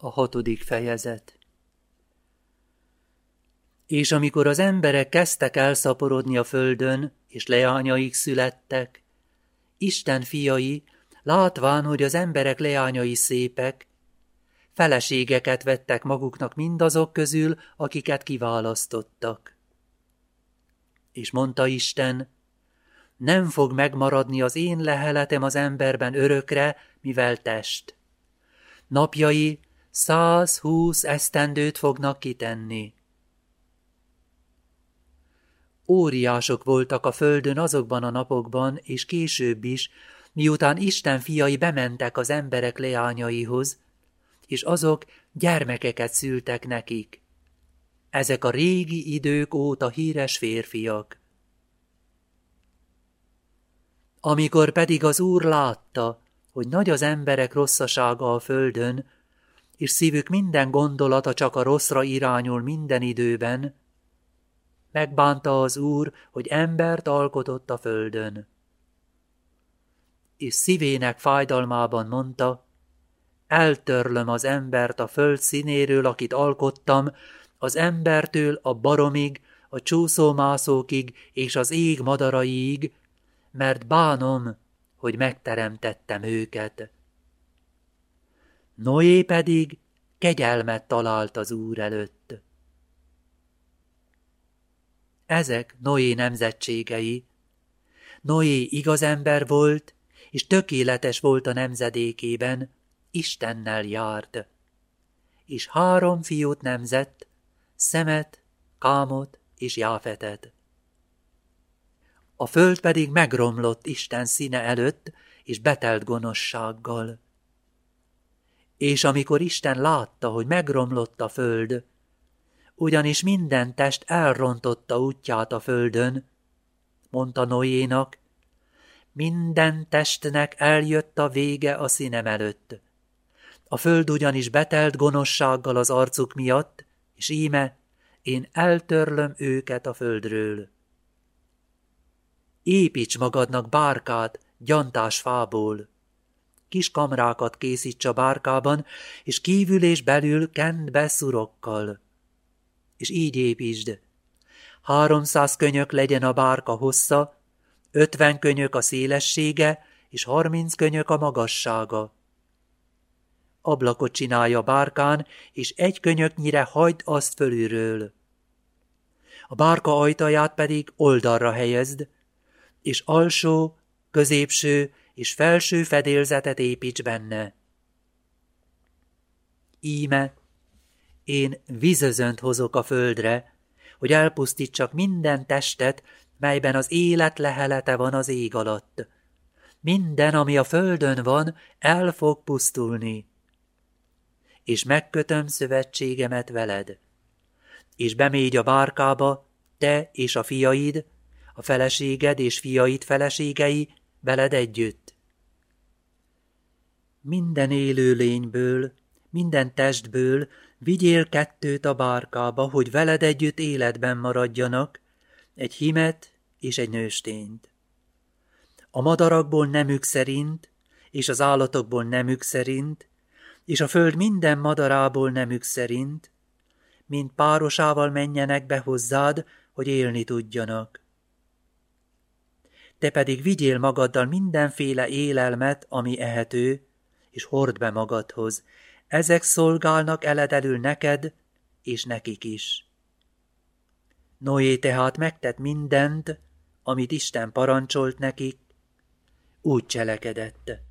A hatodik fejezet És amikor az emberek kezdtek elszaporodni a földön, és leányaik születtek, Isten fiai, látván, hogy az emberek leányai szépek, feleségeket vettek maguknak mindazok közül, akiket kiválasztottak. És mondta Isten, nem fog megmaradni az én leheletem az emberben örökre, mivel test. Napjai száz húsz esztendőt fognak kitenni. Óriások voltak a földön azokban a napokban, és később is, miután Isten fiai bementek az emberek leányaihoz, és azok gyermekeket szültek nekik. Ezek a régi idők óta híres férfiak. Amikor pedig az Úr látta, hogy nagy az emberek rosszasága a földön, és szívük minden gondolata csak a rosszra irányul minden időben, megbánta az Úr, hogy embert alkotott a földön. És szívének fájdalmában mondta, eltörlöm az embert a föld színéről, akit alkottam, az embertől a baromig, a csúszómászókig és az ég madaraiig, mert bánom, hogy megteremtettem őket. Noé pedig kegyelmet talált az Úr előtt. Ezek Noé nemzetségei. Noé igaz ember volt, és tökéletes volt a nemzedékében, Istennel járt. És három fiút nemzett, Szemet, Kámot és Jáfetet. A föld pedig megromlott Isten színe előtt, és betelt gonoszsággal. És amikor Isten látta, hogy megromlott a föld, ugyanis minden test elrontotta útját a földön, mondta Noénak, minden testnek eljött a vége a színem előtt. A föld ugyanis betelt gonoszsággal az arcuk miatt, és íme, én eltörlöm őket a földről. Építs magadnak bárkát gyantás fából. Kis kamrákat készíts a bárkában, és kívül és belül kend be szurokkal. És így építsd. Háromszáz könyök legyen a bárka hossza, ötven könyök a szélessége, és harminc könyök a magassága. Ablakot csinálja a bárkán, és egy könyöknyire hagyd azt fölülről. A bárka ajtaját pedig oldalra helyezd, és alsó, középső és felső fedélzetet építs benne. Íme, én vízözönt hozok a földre, hogy elpusztítsak minden testet, melyben az élet lehelete van az ég alatt. Minden, ami a földön van, el fog pusztulni. És megkötöm szövetségemet veled. És bemégy a bárkába, te és a fiaid, a feleséged és fiait feleségei veled együtt. Minden élő lényből, minden testből vigyél kettőt a bárkába, hogy veled együtt életben maradjanak, egy himet és egy nőstényt. A madarakból nemük szerint, és az állatokból nemük szerint, és a föld minden madarából nemük szerint, mint párosával menjenek be hozzád, hogy élni tudjanak te pedig vigyél magaddal mindenféle élelmet, ami ehető, és hord be magadhoz. Ezek szolgálnak eledelül neked, és nekik is. Noé tehát megtett mindent, amit Isten parancsolt nekik, úgy cselekedett.